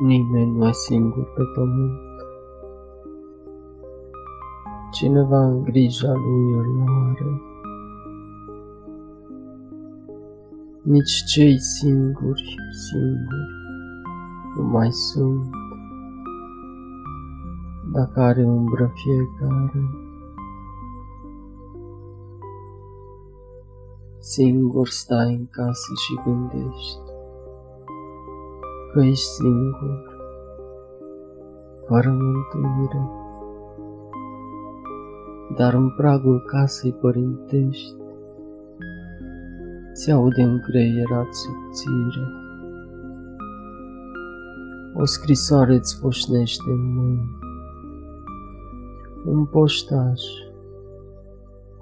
Nimeni nu e singur pe pământ. Cineva în grija lui îl are. Nici cei singuri, singuri, nu mai sunt. Dacă are umbră fiecare, Singur stai în casă și gândești că ești singur, fără mântuire. Dar în pragul casei părintești ți aude în greierat subțire. O scrisoare îți foșnește în mâini, un poștaș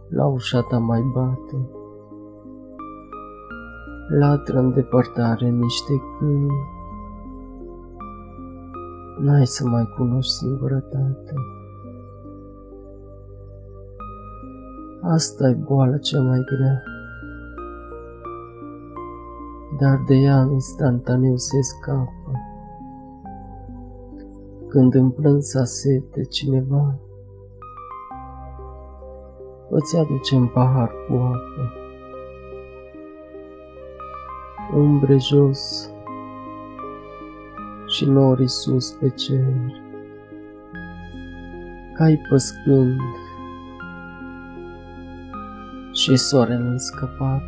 la ușa ta mai bate latră în depărtare niște câini. N-ai să mai cunoști singurătate. asta e boala cea mai grea. Dar de ea instantaneu se scapă. Când în plânsa sete cineva îți aduce un pahar cu apă umbre jos și nori sus pe cer, cai păscând și soarele scăpat,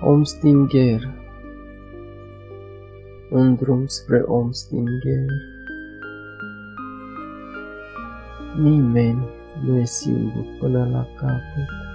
om stingher, în drum spre om stingher. Nimeni nu e singur până la capăt.